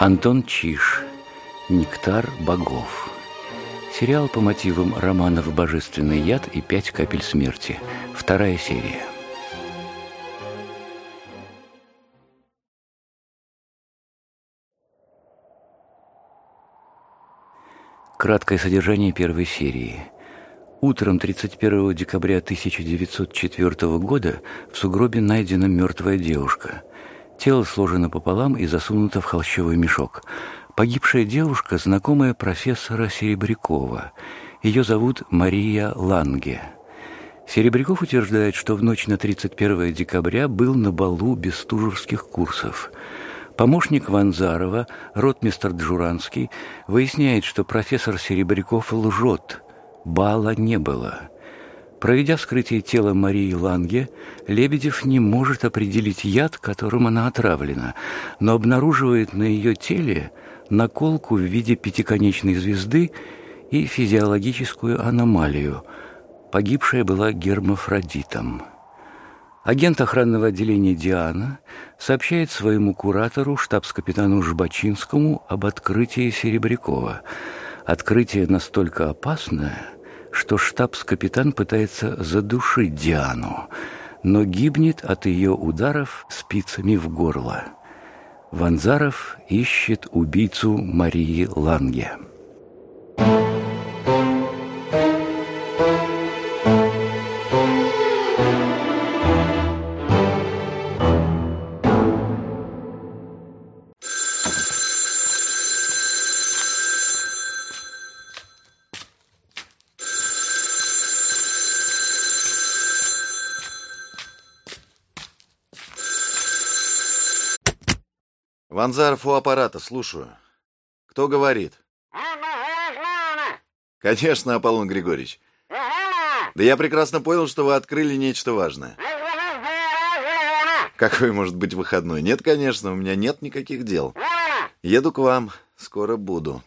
Антон Чиш. Нектар богов. Сериал по мотивам романов «Божественный яд» и «Пять капель смерти». Вторая серия. Краткое содержание первой серии. Утром 31 декабря 1904 года в сугробе найдена мертвая девушка. Тело сложено пополам и засунуто в холщовый мешок. Погибшая девушка – знакомая профессора Серебрякова. Ее зовут Мария Ланге. Серебряков утверждает, что в ночь на 31 декабря был на балу бестужевских курсов – Помощник Ванзарова, ротмистр Джуранский, выясняет, что профессор Серебряков лжет. Бала не было. Проведя вскрытие тела Марии Ланге, Лебедев не может определить яд, которым она отравлена, но обнаруживает на ее теле наколку в виде пятиконечной звезды и физиологическую аномалию. Погибшая была гермафродитом. Агент охранного отделения «Диана» сообщает своему куратору, штабс-капитану Жбачинскому, об открытии Серебрякова. Открытие настолько опасное, что штабс-капитан пытается задушить Диану, но гибнет от ее ударов спицами в горло. Ванзаров ищет убийцу Марии Ланге. Ванзаров у аппарата, слушаю. Кто говорит? Конечно, Аполлон Григорьевич. Да я прекрасно понял, что вы открыли нечто важное. Какой может быть выходной? Нет, конечно, у меня нет никаких дел. Еду к вам, скоро буду.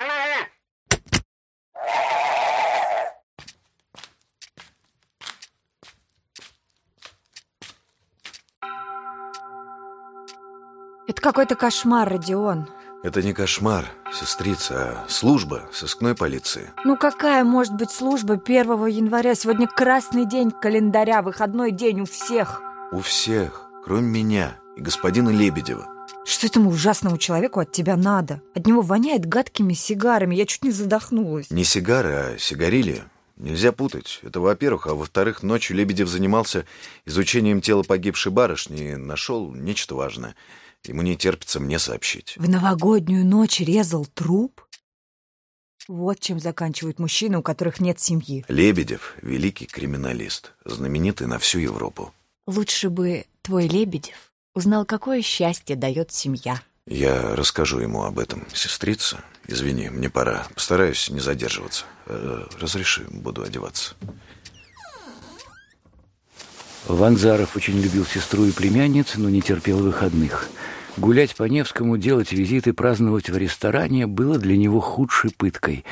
Какой-то кошмар, Родион. Это не кошмар, сестрица, а служба сыскной полиции. Ну какая может быть служба 1 января? Сегодня красный день календаря, выходной день у всех. У всех, кроме меня и господина Лебедева. Что этому ужасному человеку от тебя надо? От него воняет гадкими сигарами, я чуть не задохнулась. Не сигары, а сигарили. Нельзя путать. Это во-первых. А во-вторых, ночью Лебедев занимался изучением тела погибшей барышни и нашел нечто важное – Ему не терпится мне сообщить. В новогоднюю ночь резал труп? Вот чем заканчивают мужчины, у которых нет семьи. Лебедев — великий криминалист, знаменитый на всю Европу. Лучше бы твой Лебедев узнал, какое счастье дает семья. Я расскажу ему об этом, сестрица. Извини, мне пора. Постараюсь не задерживаться. Э, разреши, буду одеваться. Ванзаров очень любил сестру и племянницу, но не терпел выходных – Гулять по Невскому, делать визиты, праздновать в ресторане было для него худшей пыткой,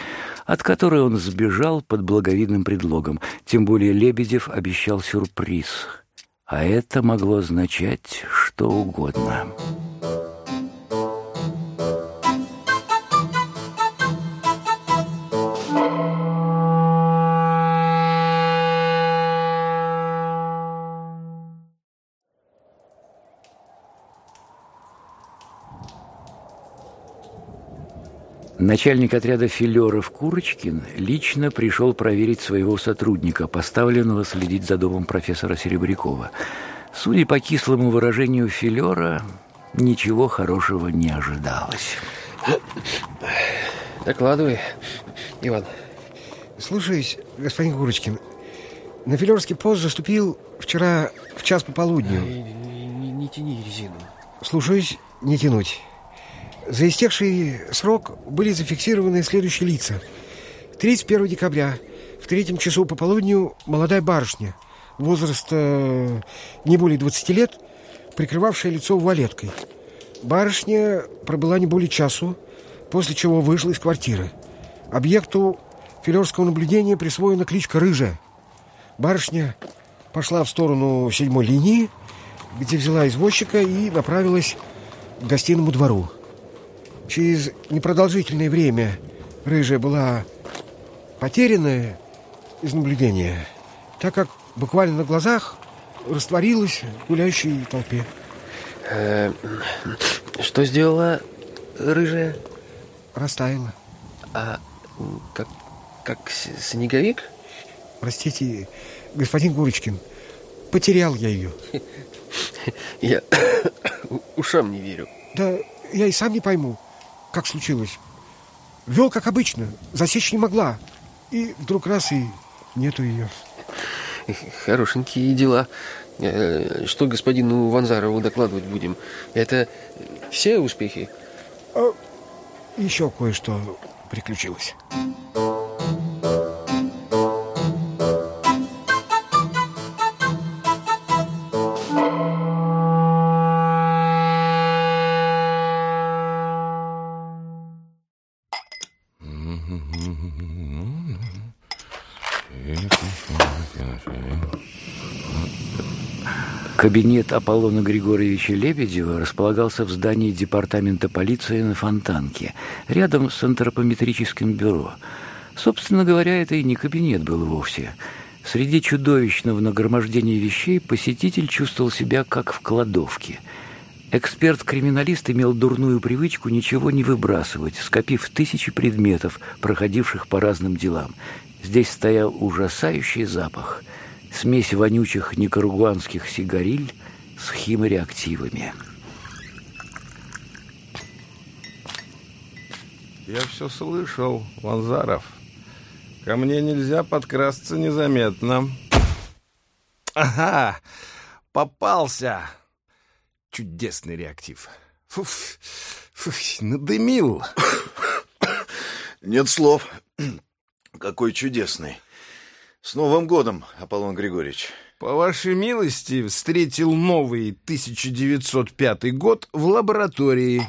от которой он сбежал под благовидным предлогом. Тем более Лебедев обещал сюрприз. А это могло означать что угодно. Начальник отряда филеров Курочкин лично пришел проверить своего сотрудника, поставленного следить за домом профессора Серебрякова. Судя по кислому выражению филера, ничего хорошего не ожидалось. Докладывай, Иван. Слушаюсь, господин Курочкин. На филерский пост заступил вчера в час пополудню. Не, не, не, не тяни резину. Слушаюсь, не тянуть. За истекший срок были зафиксированы следующие лица. 31 декабря в третьем часу по полудню молодая барышня, возраста не более 20 лет, прикрывавшая лицо вуалеткой. Барышня пробыла не более часу, после чего вышла из квартиры. Объекту филерского наблюдения присвоена кличка «Рыжая». Барышня пошла в сторону седьмой линии, где взяла извозчика и направилась к гостиному двору. Через непродолжительное время рыжая была потеряна из наблюдения, так как буквально на глазах растворилась в гуляющей толпе. Э, что сделала рыжая? Растаяла. А как, как снеговик? Простите, господин Гурочкин, потерял я ее. Я ушам не верю. Да я и сам не пойму, как случилось. Вел, как обычно, засечь не могла. И вдруг раз и нету ее. Хорошенькие дела. Э, Что господину Ванзарову докладывать будем? Это все успехи? Еще кое-что приключилось. Кабинет Аполлона Григорьевича Лебедева располагался в здании департамента полиции на Фонтанке, рядом с антропометрическим бюро. Собственно говоря, это и не кабинет был вовсе. Среди чудовищного нагромождения вещей посетитель чувствовал себя как в кладовке. Эксперт-криминалист имел дурную привычку ничего не выбрасывать, скопив тысячи предметов, проходивших по разным делам. Здесь стоял ужасающий запах – смесь вонючих никарагуанских сигариль с химореактивами. Я все слышал, Ванзаров. Ко мне нельзя подкрасться незаметно. Ага, попался. Чудесный реактив. Фуф, фуф, надымил. Нет слов. Какой чудесный. С Новым годом, Аполлон Григорьевич. По вашей милости, встретил новый 1905 год в лаборатории.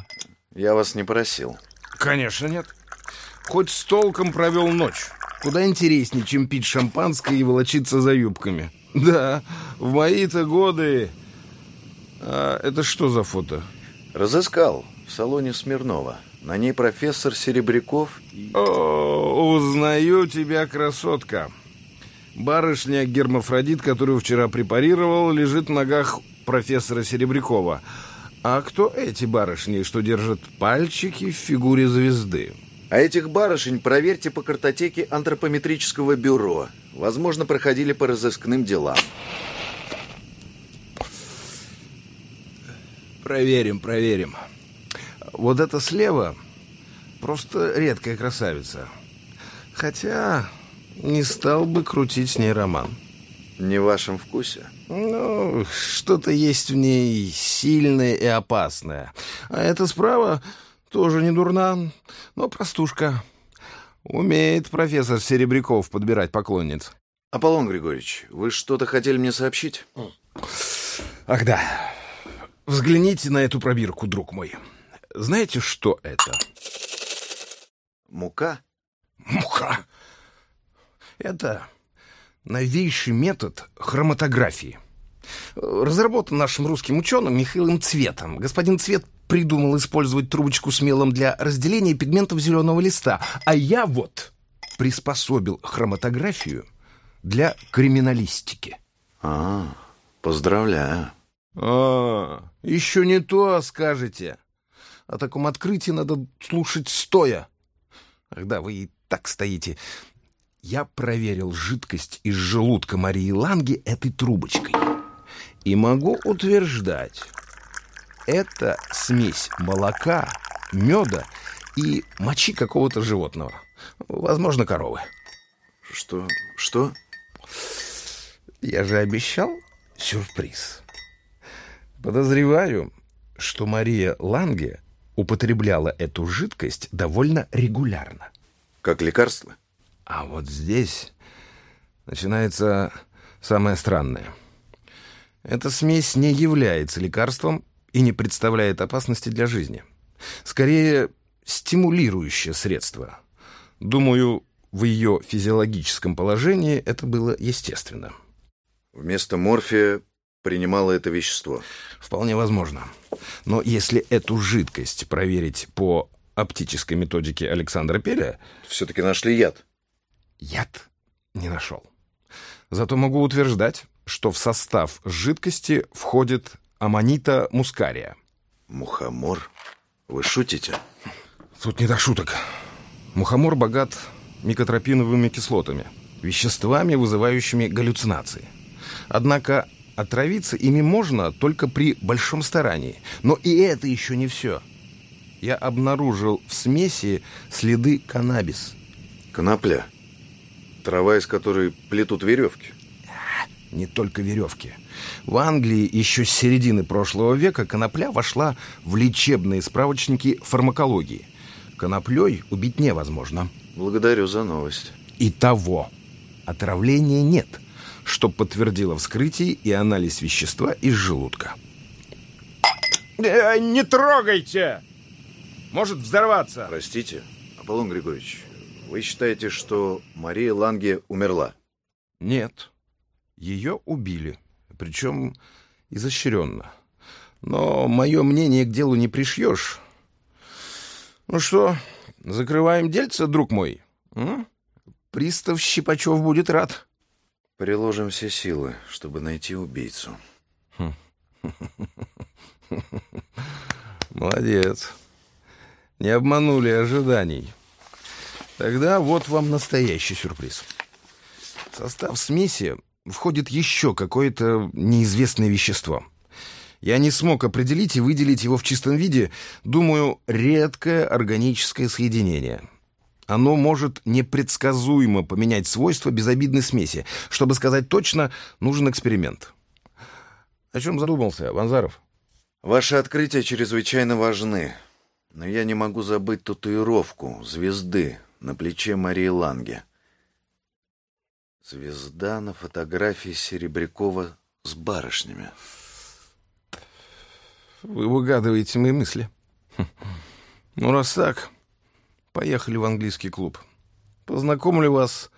Я вас не просил. Конечно, нет. Хоть с толком провел ночь. Куда интереснее, чем пить шампанское и волочиться за юбками. Да, в мои-то годы... А это что за фото? Разыскал в салоне Смирнова. На ней профессор Серебряков и... О, узнаю тебя, красотка. Барышня Гермафродит, которую вчера препарировал, лежит в ногах профессора Серебрякова. А кто эти барышни, что держат пальчики в фигуре звезды? А этих барышень проверьте по картотеке антропометрического бюро. Возможно, проходили по разыскным делам. Проверим, проверим. Вот это слева просто редкая красавица. Хотя не стал бы крутить с ней роман. Не в вашем вкусе? Ну, что-то есть в ней сильное и опасное. А эта справа тоже не дурна, но простушка. Умеет профессор Серебряков подбирать поклонниц. Аполлон Григорьевич, вы что-то хотели мне сообщить? Ах да. Взгляните на эту пробирку, друг мой. Знаете, что это? Мука? Муха. Это новейший метод хроматографии. Разработан нашим русским ученым Михаилом Цветом. Господин Цвет придумал использовать трубочку с мелом для разделения пигментов зеленого листа. А я вот приспособил хроматографию для криминалистики. А, поздравляю. А, еще не то скажете. О таком открытии надо слушать стоя. Ах да, вы и так стоите. Я проверил жидкость из желудка Марии Ланги этой трубочкой. И могу утверждать, это смесь молока, меда и мочи какого-то животного. Возможно, коровы. Что? Что? Я же обещал сюрприз. Подозреваю, что Мария Ланге употребляла эту жидкость довольно регулярно. Как лекарство? А вот здесь начинается самое странное. Эта смесь не является лекарством и не представляет опасности для жизни. Скорее, стимулирующее средство. Думаю, в ее физиологическом положении это было естественно. Вместо морфия принимала это вещество. Вполне возможно. Но если эту жидкость проверить по оптической методики Александра Пеля... Все-таки нашли яд. Яд не нашел. Зато могу утверждать, что в состав жидкости входит аммонита мускария. Мухомор? Вы шутите? Тут не до шуток. Мухомор богат микотропиновыми кислотами, веществами, вызывающими галлюцинации. Однако отравиться ими можно только при большом старании. Но и это еще не все. Я обнаружил в смеси следы каннабис. Конопля. Трава, из которой плетут веревки. Не только веревки. В Англии еще с середины прошлого века конопля вошла в лечебные справочники фармакологии. Коноплей убить невозможно. Благодарю за новость. И того. Отравления нет, что подтвердило вскрытие и анализ вещества из желудка. Э, Не трогайте! Может взорваться. Простите, Аполлон Григорьевич, вы считаете, что Мария Ланге умерла? Нет. Ее убили. Причем изощренно. Но мое мнение к делу не пришьешь. Ну что, закрываем дельце, друг мой? М? Пристав Щипачев будет рад. Приложим все силы, чтобы найти убийцу. Молодец. Не обманули ожиданий. Тогда вот вам настоящий сюрприз. В состав смеси входит еще какое-то неизвестное вещество. Я не смог определить и выделить его в чистом виде. Думаю, редкое органическое соединение. Оно может непредсказуемо поменять свойства безобидной смеси. Чтобы сказать точно, нужен эксперимент. О чем задумался, Ванзаров? Ваши открытия чрезвычайно важны, но я не могу забыть татуировку звезды на плече Марии Ланге. Звезда на фотографии Серебрякова с барышнями. Вы угадываете мои мысли. Ну, раз так, поехали в английский клуб. Познакомлю вас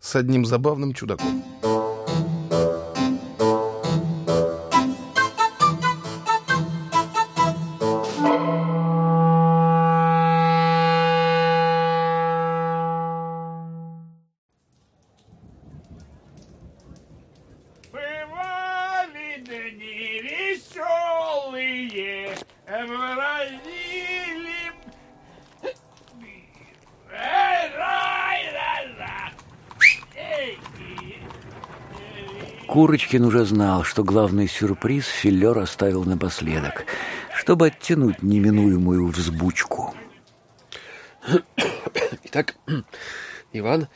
с одним забавным чудаком. Курочкин уже знал, что главный сюрприз Филер оставил напоследок, чтобы оттянуть неминуемую взбучку. Итак, Иван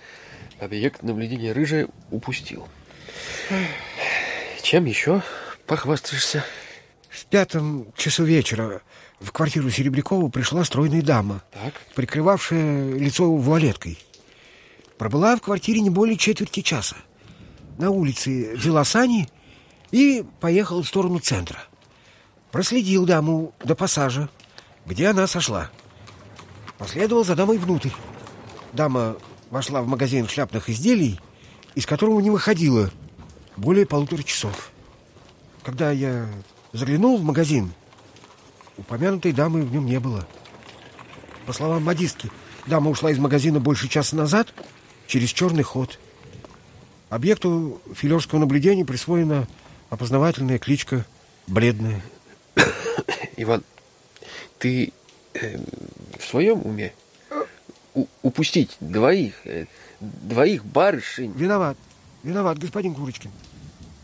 объект наблюдения рыжая упустил. Чем еще похвастаешься? В пятом часу вечера в квартиру Серебрякова пришла стройная дама, Так. прикрывавшая лицо вуалеткой. Пробыла в квартире не более четверти часа. На улице взяла сани и поехала в сторону центра. Проследил даму до пассажа, где она сошла. Последовал за дамой внутрь. Дама вошла в магазин шляпных изделий, из которого не выходила более полутора часов. Когда я заглянул в магазин, упомянутой дамы в нем не было. По словам модистки, дама ушла из магазина больше часа назад через черный ход. Объекту филерского наблюдения присвоена опознавательная кличка «Бледная». Иван, ты э, в своем уме? У- упустить двоих, э, двоих барышень. Виноват, виноват, господин Курочкин.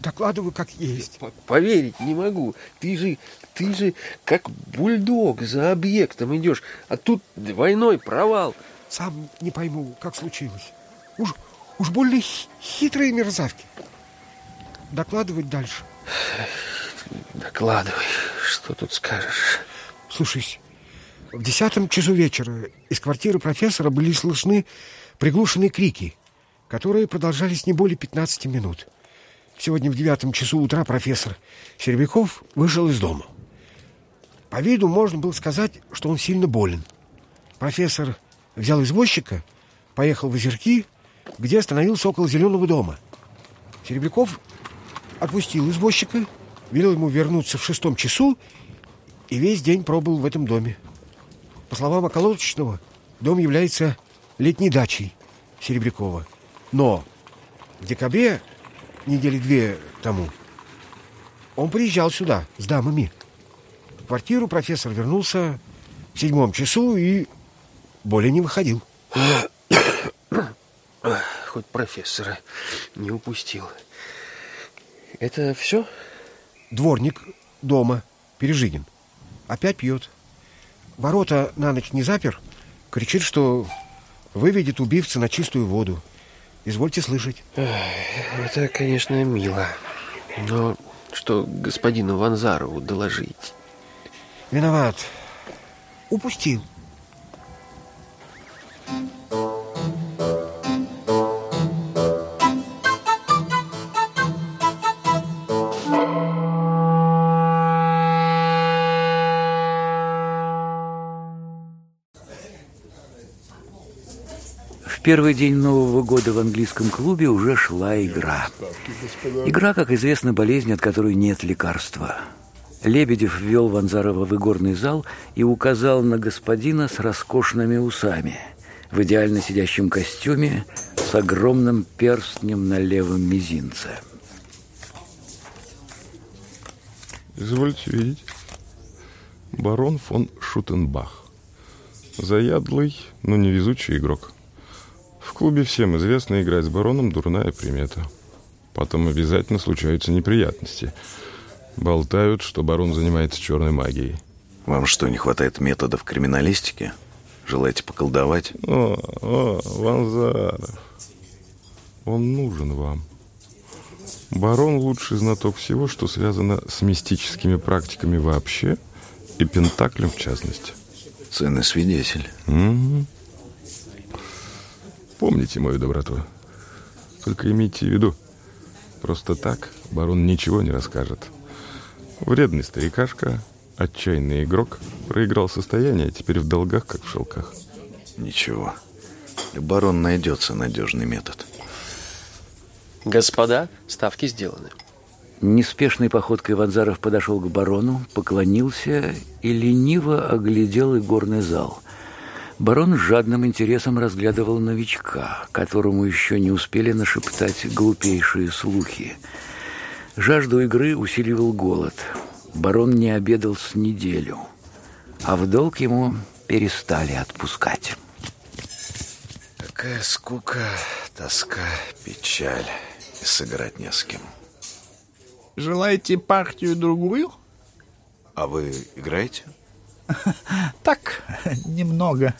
Докладываю, как есть. П- Поверить не могу. Ты же, ты же как бульдог за объектом идешь, а тут двойной провал. Сам не пойму, как случилось. Уж, уж больно хи- хитрые мерзавки. Докладывать дальше. Докладывай, что тут скажешь? Слушай, в десятом часу вечера из квартиры профессора были слышны приглушенные крики, которые продолжались не более 15 минут. Сегодня в девятом часу утра профессор Серебряков вышел из дома. По виду можно было сказать, что он сильно болен. Профессор взял извозчика, поехал в Озерки, где остановился около зеленого дома. Серебряков отпустил извозчика, велел ему вернуться в шестом часу и весь день пробыл в этом доме. По словам околоточного, дом является летней дачей Серебрякова. Но в декабре, недели две тому, он приезжал сюда с дамами. В квартиру профессор вернулся в седьмом часу и более не выходил. Хоть профессора не упустил. Это все? Дворник дома, Пережигин. Опять пьет. Ворота на ночь не запер. Кричит, что выведет убивца на чистую воду. Извольте слышать. Это, конечно, мило. Но что господину Ванзарову доложить? Виноват. Упустил. В первый день Нового года в английском клубе уже шла игра. Игра, как известно, болезнь, от которой нет лекарства. Лебедев ввел Ванзарова в игорный зал и указал на господина с роскошными усами, в идеально сидящем костюме с огромным перстнем на левом мизинце. Извольте видеть. Барон фон Шутенбах. Заядлый, но невезучий игрок. В клубе всем известно, играть с бароном дурная примета. Потом обязательно случаются неприятности. Болтают, что барон занимается черной магией. Вам что, не хватает методов криминалистики? Желаете поколдовать? О, о, Ванзаров. Он нужен вам. Барон лучший знаток всего, что связано с мистическими практиками вообще и Пентаклем в частности. Ценный свидетель. Мгм. Помните мою доброту. Только имейте в виду, просто так барон ничего не расскажет. Вредный старикашка, отчаянный игрок, проиграл состояние, а теперь в долгах, как в шелках. Ничего. Для барон найдется надежный метод. Господа, ставки сделаны. Неспешной походкой Ванзаров подошел к барону, поклонился и лениво оглядел игорный зал. Барон с жадным интересом разглядывал новичка, которому еще не успели нашептать глупейшие слухи. Жажду игры усиливал голод. Барон не обедал с неделю, а в долг ему перестали отпускать. Какая скука, тоска, печаль. И сыграть не с кем. Желаете партию другую? А вы играете? Так, немного.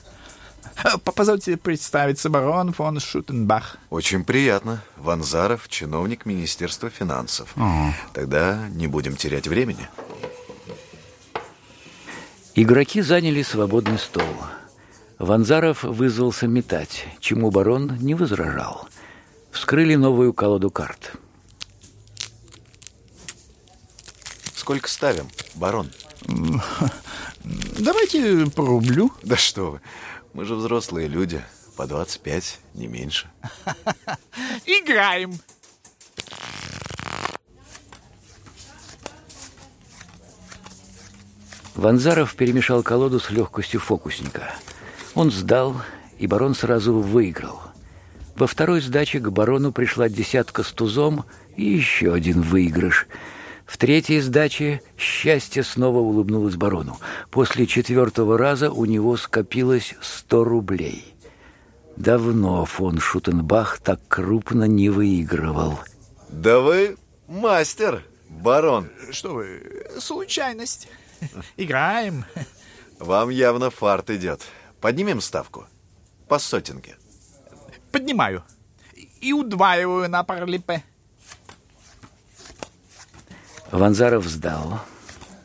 Позвольте представиться, барон фон Шутенбах. Очень приятно. Ванзаров, чиновник Министерства финансов. Тогда не будем терять времени. Игроки заняли свободный стол. Ванзаров вызвался метать, чему барон не возражал. Вскрыли новую колоду карт. Сколько ставим, барон? Давайте по рублю. Да что вы, мы же взрослые люди. По 25, не меньше. Играем. Ванзаров перемешал колоду с легкостью фокусника. Он сдал, и барон сразу выиграл. Во второй сдаче к барону пришла десятка с тузом и еще один выигрыш. В третьей сдаче счастье снова улыбнулось барону. После четвертого раза у него скопилось сто рублей. Давно фон Шутенбах так крупно не выигрывал. Да вы мастер, барон. Что вы, случайность. Играем. Вам явно фарт идет. Поднимем ставку. По сотенке. Поднимаю. И удваиваю на парлипе. Ванзаров сдал.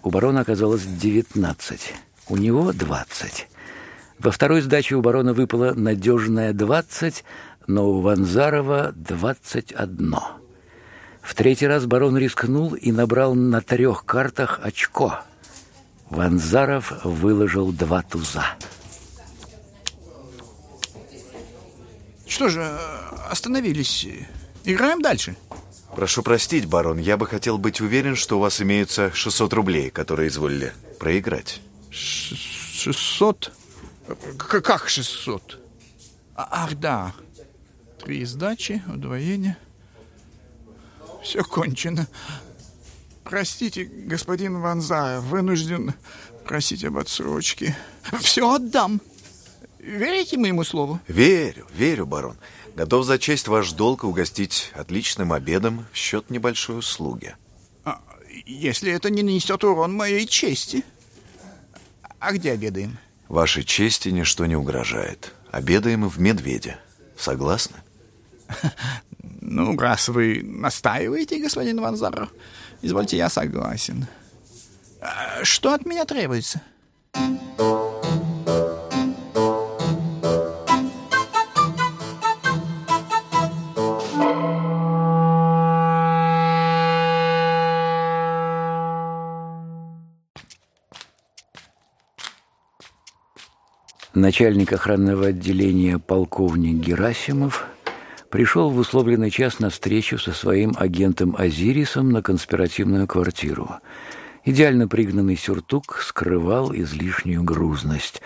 У барона оказалось 19. У него 20. Во второй сдаче у барона выпало надежное 20, но у Ванзарова 21. В третий раз барон рискнул и набрал на трех картах очко. Ванзаров выложил два туза. Что же, остановились. Играем дальше. Прошу простить, барон, я бы хотел быть уверен, что у вас имеются 600 рублей, которые изволили проиграть. Ш- 600. К- как 600? А- Ах, да. Три сдачи, удвоение. Все кончено. Простите, господин Ванзаев, вынужден просить об отсрочке. Все отдам. Верите моему слову? Верю, верю, барон. Готов зачесть ваш долг угостить отличным обедом в счет небольшой услуги. А, если это не нанесет урон моей чести. А где обедаем? Вашей чести ничто не угрожает. Обедаем в Медведе. Согласны? Ну, раз вы настаиваете, господин Ванзаров, извольте, я согласен. А Что от меня требуется? Начальник охранного отделения полковник Герасимов пришел в условленный час на встречу со своим агентом Азирисом на конспиративную квартиру. Идеально пригнанный сюртук скрывал излишнюю грузность.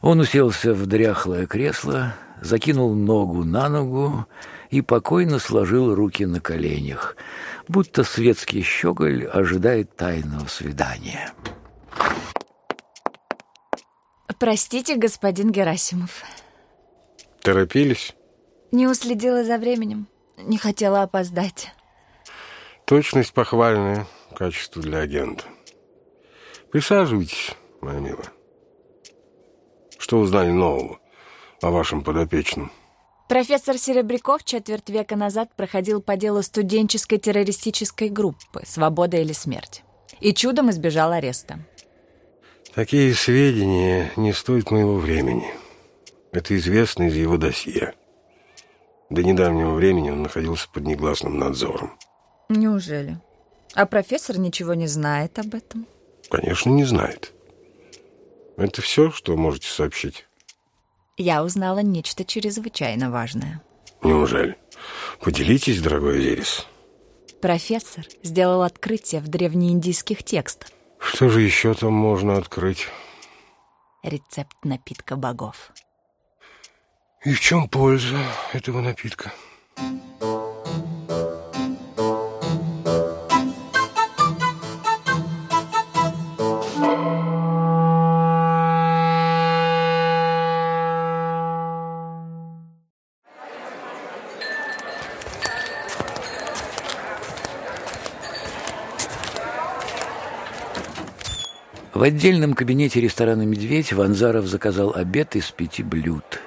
Он уселся в дряхлое кресло, закинул ногу на ногу и покойно сложил руки на коленях, будто светский щеголь ожидает тайного свидания. Простите, господин Герасимов. Торопились? Не уследила за временем. Не хотела опоздать. Точность похвальное качество для агента. Присаживайтесь, моя милая. Что узнали нового о вашем подопечном? Профессор Серебряков четверть века назад проходил по делу студенческой террористической группы «Свобода или смерть» и чудом избежал ареста. Такие сведения не стоят моего времени. Это известно из его досье. До недавнего времени он находился под негласным надзором. Неужели? А профессор ничего не знает об этом? Конечно, не знает. Это все, что можете сообщить? Я узнала нечто чрезвычайно важное. Неужели? Поделитесь, дорогой Азирис. Профессор сделал открытие в древнеиндийских текстах. Что же еще там можно открыть? Рецепт напитка богов. И в чем польза этого напитка? В отдельном кабинете ресторана «Медведь» Ванзаров заказал обед из пяти блюд.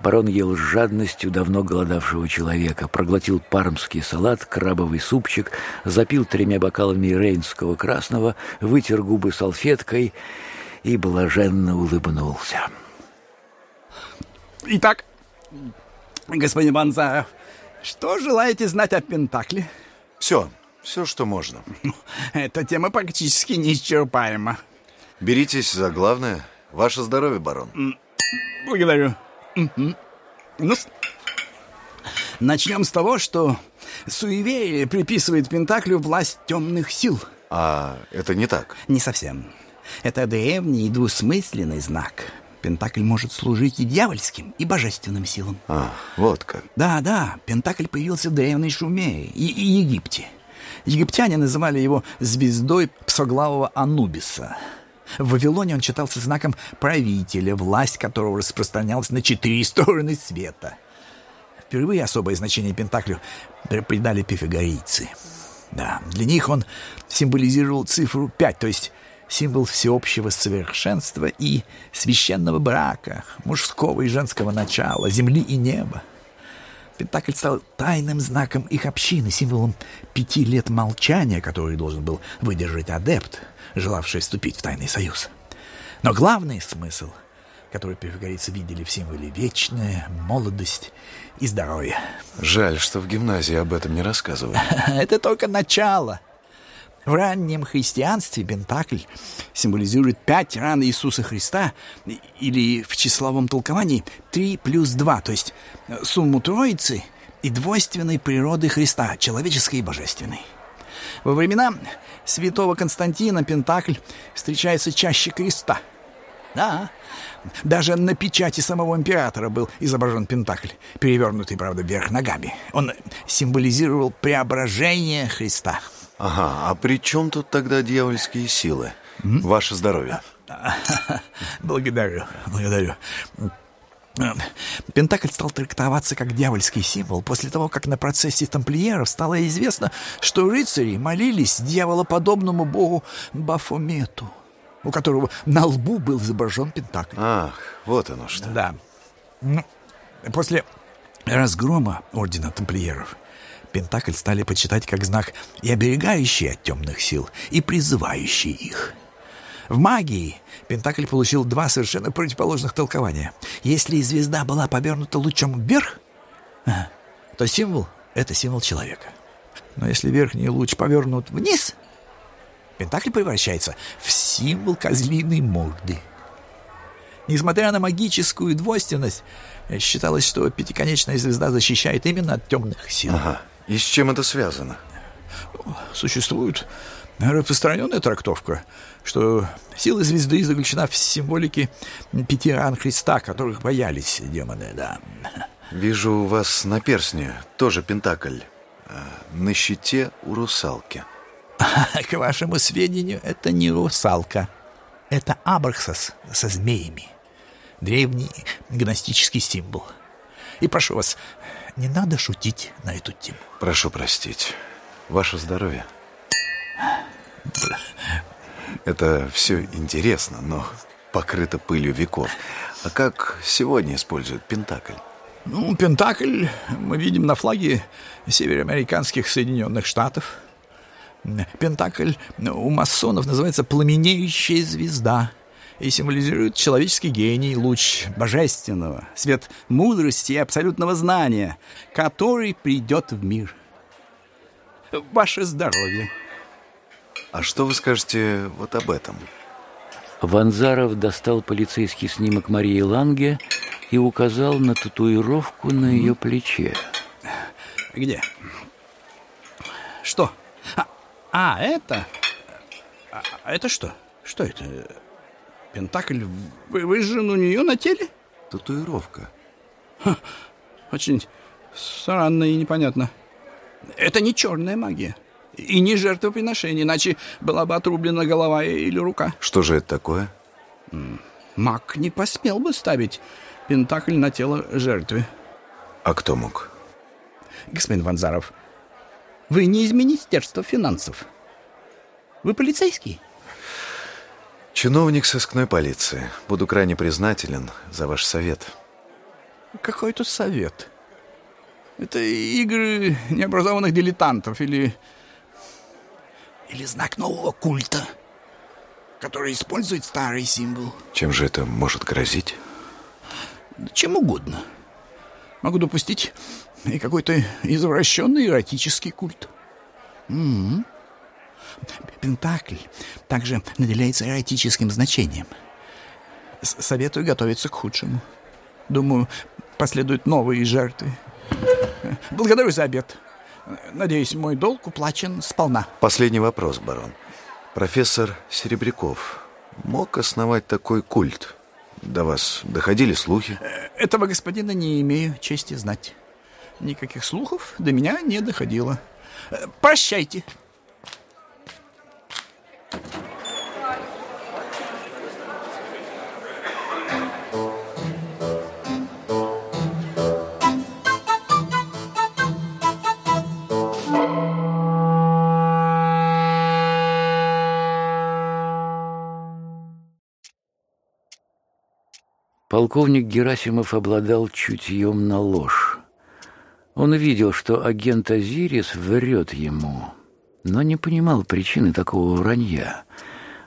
Барон ел с жадностью давно голодавшего человека, проглотил пармский салат, крабовый супчик, запил тремя бокалами рейнского красного, вытер губы салфеткой и блаженно улыбнулся. Итак, господин Ванзаев, что желаете знать о Пентакле? Все, все, что можно. Эта тема практически неисчерпаема. Беритесь за главное. Ваше здоровье, барон. Благодарю. Ну, начнем с того, что суеверие приписывает Пентаклю власть темных сил. А это не так. Не совсем. Это древний и двусмысленный знак. Пентакль может служить и дьявольским, и божественным силам. А, вот как. Да, да, Пентакль появился в древней Шумее и, и Египте. Египтяне называли его звездой псоглавого Анубиса. В Вавилоне он считался знаком правителя, власть которого распространялась на четыре стороны света. Впервые особое значение Пентаклю при- придали пифагорейцы. Да, для них он символизировал цифру 5, то есть символ всеобщего совершенства и священного брака, мужского и женского начала, земли и неба. Пентакль стал тайным знаком их общины, символом пяти лет молчания, который должен был выдержать адепт, желавший вступить в тайный союз. Но главный смысл, который пифагорейцы видели в символе вечная молодость и здоровье. Жаль, что в гимназии об этом не рассказывали. Это только начало. В раннем христианстве Пентакль символизирует пять ран Иисуса Христа или в числовом толковании три плюс два, то есть сумму Троицы и двойственной природы Христа, человеческой и божественной. Во времена святого Константина Пентакль встречается чаще креста. Да, даже на печати самого императора был изображен Пентакль, перевернутый, правда, вверх ногами. Он символизировал преображение Христа. Ага, а при чем тут тогда дьявольские силы? Ваше здоровье. Благодарю, благодарю. Пентакль стал трактоваться как дьявольский символ после того, как на процессе тамплиеров стало известно, что рыцари молились дьяволоподобному богу Бафомету, у которого на лбу был изображен Пентакль. Ах, вот оно что. Да. Ну, После разгрома Ордена Тамплиеров Пентакль стали почитать как знак и оберегающий от темных сил, и призывающий их. В магии Пентакль получил два совершенно противоположных толкования. Если звезда была повернута лучом вверх, то символ — это символ человека. Но если верхний луч повернут вниз, Пентакль превращается в символ козлиной морды. Несмотря на магическую двойственность, считалось, что пятиконечная звезда защищает именно от темных сил. Ага. И с чем это связано? Существует распространенная трактовка, что сила звезды заключена в символике пяти ран Христа, которых боялись демоны, да. Вижу у вас на персне тоже пентакль. А, На щите у русалки. К вашему сведению, это не русалка. Это Абрахсас со змеями. Древний гностический символ. И прошу вас, не надо шутить на эту тему. Прошу простить. Ваше здоровье. Это все интересно, но покрыто пылью веков. А как сегодня используют пентакль? Ну, Пентакль мы видим на флаге североамериканских Соединенных Штатов. Пентакль у масонов называется «пламенеющая звезда» и символизирует человеческий гений, луч божественного, свет мудрости и абсолютного знания, который придет в мир. Ваше здоровье. А что вы скажете вот об этом? Ванзаров достал полицейский снимок Марии Ланге и указал на татуировку на ее плече. Где? Что? А, а, это? А, а это что? Что это? Пентакль вы- выжжен у нее на теле? Татуировка. Очень странно и непонятно. Это не черная магия. И не жертвоприношение, иначе была бы отрублена голова или рука. Что же это такое? Маг не посмел бы ставить пентакль на тело жертвы. А кто мог? Господин Ванзаров, вы не из Министерства финансов. Вы полицейский? Чиновник сыскной полиции. Буду крайне признателен за ваш совет. Какой тут совет? Это игры необразованных дилетантов или... Или знак нового культа, который использует старый символ. Чем же это может грозить? Чем угодно. Могу допустить и какой-то извращенный эротический культ. М. Пентакль также наделяется эротическим значением. С- Советую готовиться к худшему. Думаю, последуют новые жертвы. Благодарю за обед. Надеюсь, мой долг уплачен сполна. Последний вопрос, барон. Профессор Серебряков мог основать такой культ? До вас доходили слухи? Этого господина не имею чести знать. Никаких слухов до меня не доходило. Э, Прощайте. Полковник Герасимов обладал чутьем на ложь. Он видел, что агент Азирис врет ему, но не понимал причины такого вранья.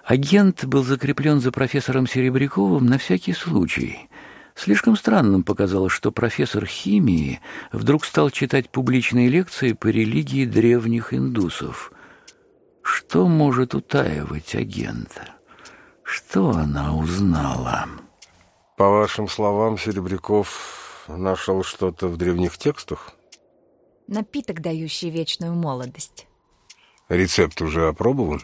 Агент был закреплен за профессором Серебряковым на всякий случай. Слишком странным показалось, что профессор химии вдруг стал читать публичные лекции по религии древних индусов. Что может утаивать агента? Что она узнала? По вашим словам, Серебряков нашел что-то в древних текстах? Напиток, дающий вечную молодость. Рецепт уже опробован?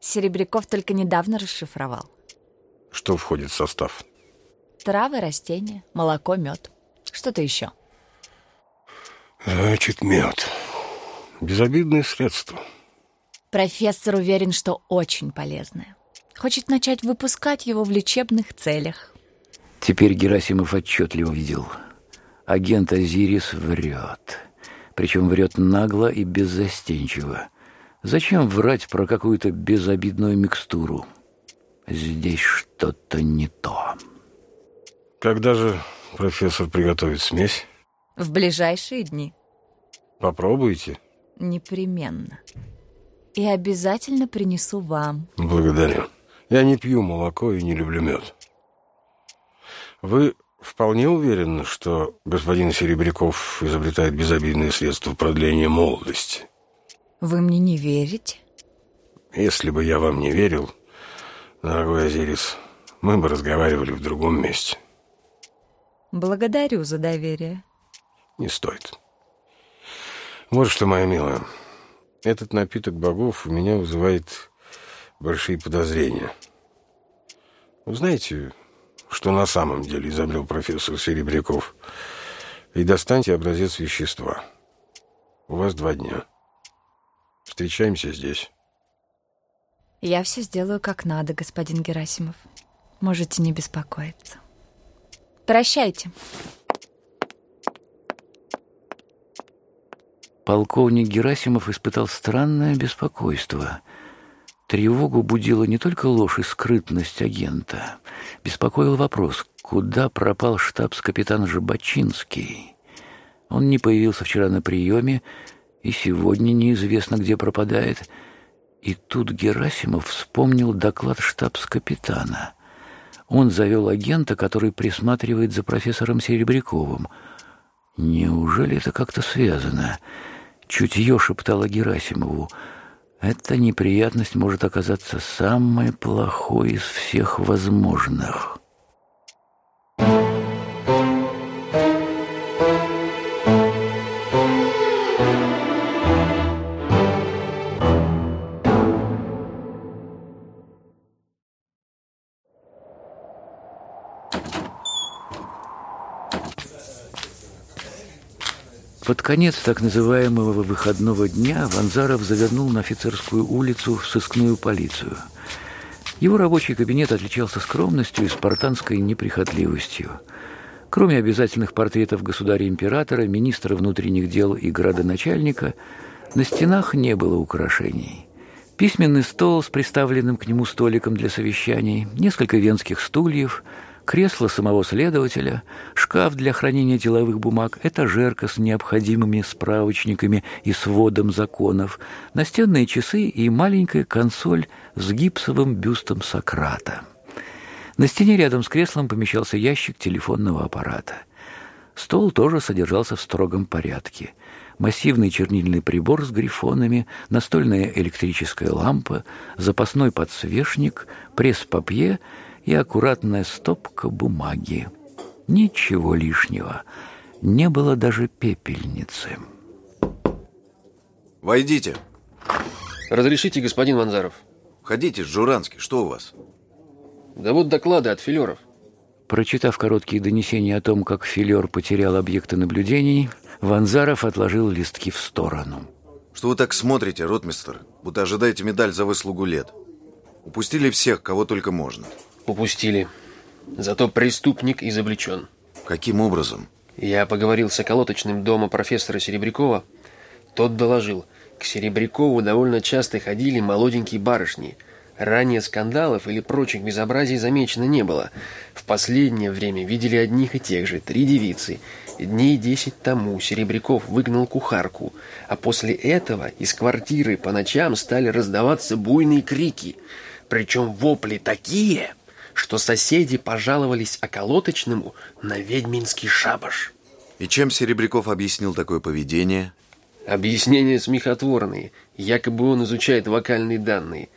Серебряков только недавно расшифровал. Что входит в состав? Травы, растения, молоко, мед. Что-то еще. Значит, мед. Безобидное средство. Профессор уверен, что очень полезное. Хочет начать выпускать его в лечебных целях. Теперь Герасимов отчетливо видел. Агент Азирис врет. Причем врет нагло и беззастенчиво. Зачем врать про какую-то безобидную микстуру? Здесь что-то не то. Когда же профессор приготовит смесь? В ближайшие дни. Попробуйте. Непременно. И обязательно принесу вам. Благодарю. Я не пью молоко и не люблю мед. Вы вполне уверены, что господин Серебряков изобретает безобидные средства продления молодости? Вы мне не верите? Если бы я вам не верил, дорогой Азирис, мы бы разговаривали в другом месте. Благодарю за доверие. Не стоит. Вот что, моя милая, этот напиток богов у меня вызывает большие подозрения. Вы знаете, что на самом деле изобрел профессор Серебряков? И достаньте образец вещества. У вас два дня. Встречаемся здесь. Я все сделаю как надо, господин Герасимов. Можете не беспокоиться. Прощайте. Полковник Герасимов испытал странное беспокойство. Тревогу будила не только ложь и скрытность агента. Беспокоил вопрос, куда пропал штабс-капитан Жабачинский. Он не появился вчера на приеме, и сегодня неизвестно, где пропадает. И тут Герасимов вспомнил доклад штабс-капитана. Он завел агента, который присматривает за профессором Серебряковым. Неужели это как-то связано? Чутье шептало Герасимову. Эта неприятность может оказаться самой плохой из всех возможных. Конец так называемого выходного дня Ванзаров завернул на офицерскую улицу в сыскную полицию. Его рабочий кабинет отличался скромностью и спартанской неприхотливостью. Кроме обязательных портретов государя-императора, министра внутренних дел и градоначальника, на стенах не было украшений. Письменный стол с приставленным к нему столиком для совещаний, несколько венских стульев – кресло самого следователя, шкаф для хранения деловых бумаг, этажерка с необходимыми справочниками и сводом законов, настенные часы и маленькая консоль с гипсовым бюстом Сократа. На стене рядом с креслом помещался ящик телефонного аппарата. Стол тоже содержался в строгом порядке. Массивный чернильный прибор с грифонами, настольная электрическая лампа, запасной подсвечник, пресс-папье — и аккуратная стопка бумаги. Ничего лишнего. Не было даже пепельницы. Войдите. Разрешите, господин Ванзаров? Входите, Журанский, что у вас? Да вот доклады от филеров. Прочитав короткие донесения о том, как филер потерял объекты наблюдений, Ванзаров отложил листки в сторону. Что вы так смотрите, ротмистер, будто ожидаете медаль за выслугу лет? Упустили всех, кого только можно. Упустили. Зато преступник изобличен. Каким образом? Я поговорил с околоточным дома профессора Серебрякова. Тот доложил, к Серебрякову довольно часто ходили молоденькие барышни. Ранее скандалов или прочих безобразий замечено не было. В последнее время видели одних и тех же, три девицы. Дней десять тому Серебряков выгнал кухарку, а после этого из квартиры по ночам стали раздаваться буйные крики. Причем вопли такие, что соседи пожаловались околоточному на ведьминский шабаш. И чем Серебряков объяснил такое поведение? Объяснения смехотворные. Якобы он изучает вокальные данные.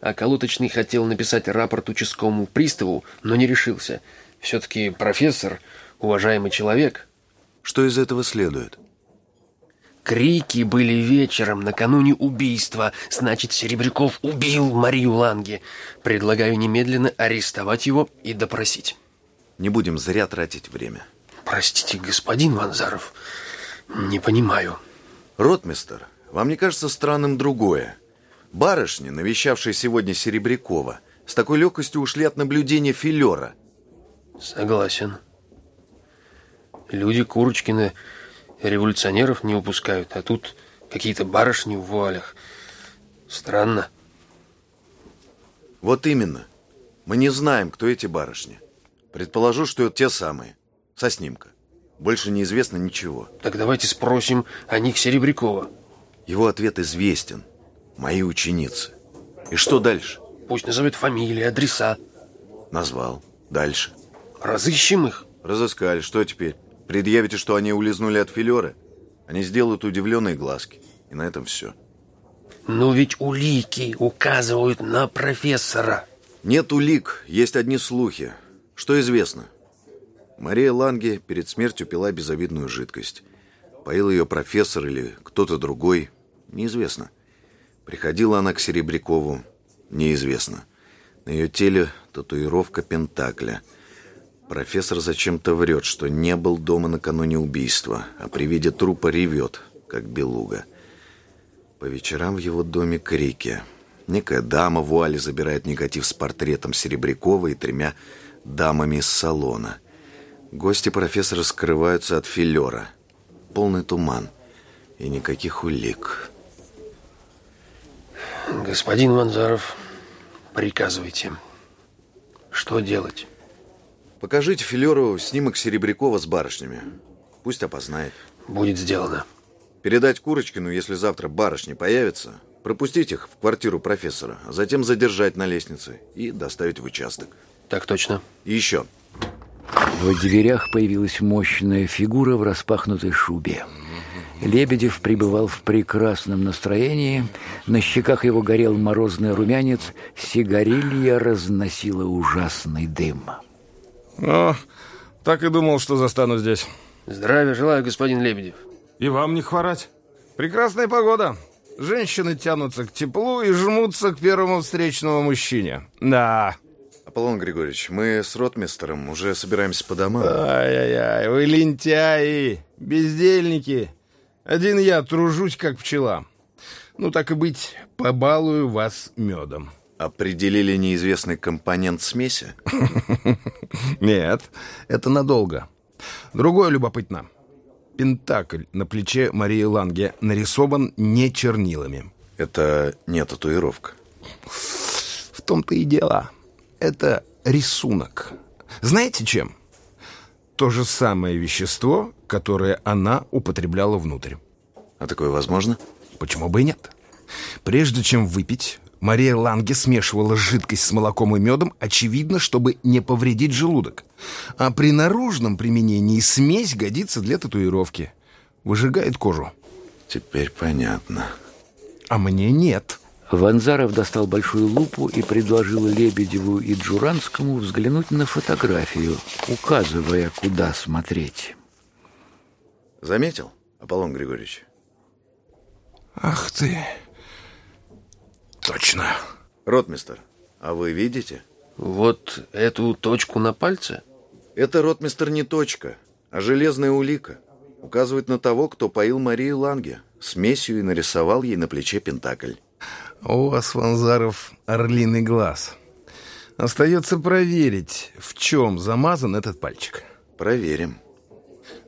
Околоточный хотел написать рапорт участковому приставу, но не решился. Все-таки профессор, уважаемый человек. Что из этого следует? Крики были вечером, накануне убийства. Значит, Серебряков убил Марию Ланге. Предлагаю немедленно арестовать его и допросить. Не будем зря тратить время. Простите, господин Ванзаров, не понимаю. Ротмистер, вам не кажется странным другое? Барышни, навещавшие сегодня Серебрякова, с такой легкостью ушли от наблюдения филера. Согласен. Люди Курочкины революционеров не упускают, а тут какие-то барышни в вуалях. Странно. Вот именно. Мы не знаем, кто эти барышни. Предположу, что это те самые. Со снимка. Больше неизвестно ничего. Так давайте спросим о них Серебрякова. Его ответ известен. Мои ученицы. И что дальше? Пусть назовет фамилии, адреса. Назвал. Дальше. Разыщем их. Разыскали. Что теперь? Предъявите, что они улизнули от филера? Они сделают удивленные глазки. И на этом все. Но ведь улики указывают на профессора. Нет улик, есть одни слухи. Что известно? Мария Ланге перед смертью пила безобидную жидкость. Поил ее профессор или кто-то другой, неизвестно. Приходила она к Серебрякову, неизвестно. На ее теле татуировка Пентакля. Профессор зачем-то врет, что не был дома накануне убийства, а при виде трупа ревет, как белуга. По вечерам в его доме крики. Некая дама в вуале забирает негатив с портретом Серебрякова и тремя дамами из салона. Гости профессора скрываются от филера. Полный туман. И никаких улик. Господин Ванзаров, приказывайте. Что делать? Покажите филеру снимок Серебрякова с барышнями. Пусть опознает. Будет сделано. Передать Курочкину, если завтра барышни появятся, пропустить их в квартиру профессора, а затем задержать на лестнице и доставить в участок. Так точно. И еще. В дверях появилась мощная фигура в распахнутой шубе. Лебедев пребывал в прекрасном настроении, на щеках его горел морозный румянец, сигарилья разносила ужасный дым. О, так и думал, что застану здесь. Здравия желаю, господин Лебедев. И вам не хворать. Прекрасная погода. Женщины тянутся к теплу и жмутся к первому встречному мужчине. Да. Аполлон Григорьевич, мы с ротмистером уже собираемся по домам. Ай-яй-яй, вы лентяи, бездельники. Один я тружусь, как пчела. Ну, так и быть, побалую вас медом. Определили неизвестный компонент смеси? Нет, это надолго. Другое любопытно. Пентакль на плече Марии Ланге нарисован не чернилами. Это не татуировка. В том-то и дело. Это рисунок. Знаете чем? То же самое вещество, которое она употребляла внутрь. А такое возможно? Почему бы и нет? Прежде чем выпить, Мария Ланге смешивала жидкость с молоком и медом, очевидно, чтобы не повредить желудок. А при наружном применении смесь годится для татуировки. Выжигает кожу. Теперь понятно. А мне нет. Ванзаров достал большую лупу и предложил Лебедеву и Джуранскому взглянуть на фотографию, указывая, куда смотреть. Заметил, Аполлон Григорьевич? Ах ты... Точно. Ротмистер, а вы видите? Вот эту точку на пальце? Это, ротмистер, не точка, а железная улика. Указывает на того, кто поил Марию Ланге. Смесью и нарисовал ей на плече пентакль. У вас, Ванзаров, орлиный глаз. Остается проверить, в чем замазан этот пальчик. Проверим.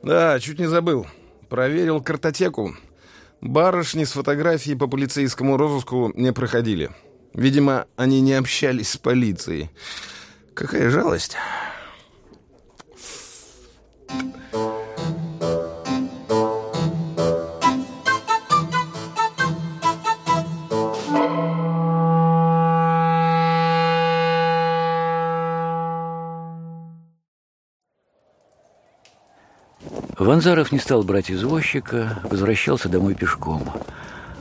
Да, чуть не забыл. Проверил картотеку. Барышни с фотографией по полицейскому розыску не проходили. Видимо, они не общались с полицией. Какая жалость. Ванзаров не стал брать извозчика, возвращался домой пешком.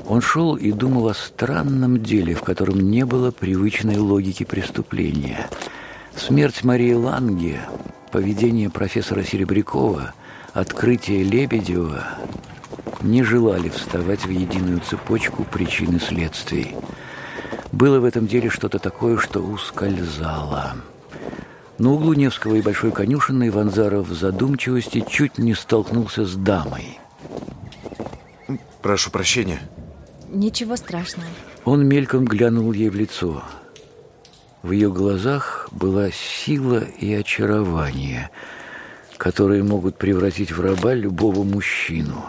Он шел и думал о странном деле, в котором не было привычной логики преступления. Смерть Марии Ланге, поведение профессора Серебрякова, открытие Лебедева. не желали вставать в единую цепочку причин и следствий. Было в этом деле что-то такое, что ускользало. На углу Невского и Большой конюшенной Ванзаров в задумчивости чуть не столкнулся с дамой. Прошу прощения. Ничего страшного. Он мельком глянул ей в лицо. В ее глазах была сила и очарование, которые могут превратить в раба любого мужчину.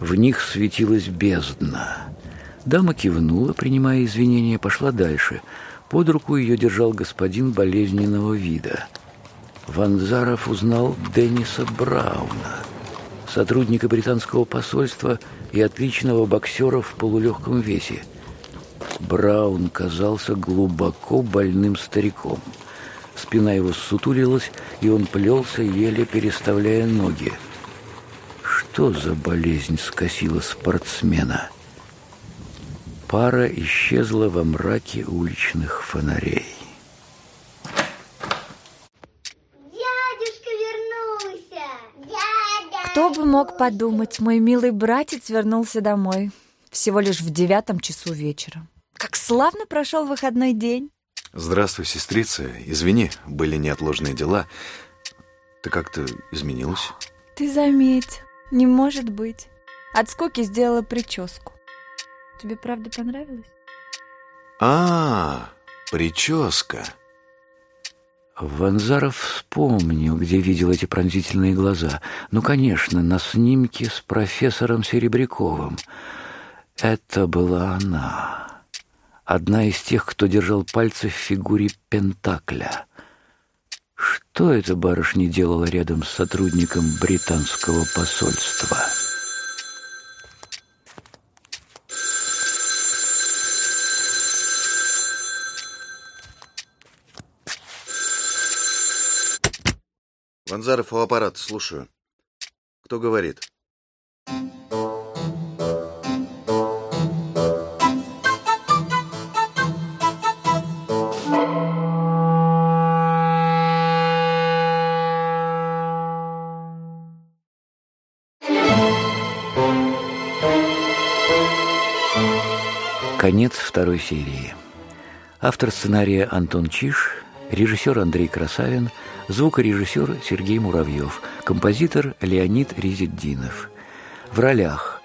В них светилась бездна. Дама кивнула, принимая извинения, пошла дальше. Под руку ее держал господин болезненного вида. Ванзаров узнал Денниса Брауна, сотрудника британского посольства и отличного боксера в полулегком весе – Браун казался глубоко больным стариком. Спина его сутулилась, и он плелся, еле переставляя ноги. Что за болезнь скосила спортсмена? Пара исчезла во мраке уличных фонарей. Дядюшка вернулся! Дядя! Кто бы мог подумать, мой милый братец вернулся домой. Всего лишь в девятом часу вечера. Как славно прошел выходной день. Здравствуй, сестрица. Извини, были неотложные дела. Ты как-то изменилась? Ты заметь, не может быть. От скуки сделала прическу. Тебе правда понравилось? А, прическа. Ванзаров вспомнил, где видел эти пронзительные глаза. Ну, конечно, на снимке с профессором Серебряковым. Это была она. Одна из тех, кто держал пальцы в фигуре Пентакля. Что эта барышня делала рядом с сотрудником британского посольства? Ванзаров у аппарата, слушаю. Кто говорит? Конец второй серии. Автор сценария Антон Чиш, режиссер Андрей Красавин, звукорежиссер Сергей Муравьев, композитор Леонид Резиддинов. В ролях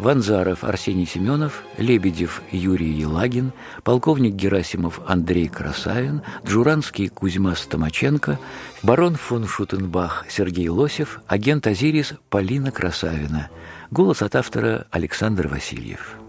Ванзаров Арсений Семенов, Лебедев Юрий Елагин, полковник Герасимов Андрей Красавин, Джуранский Кузьма Стомаченко, барон фон Шутенбах Сергей Лосев, агент Азирис Полина Красавина. Голос от автора Александр Васильев.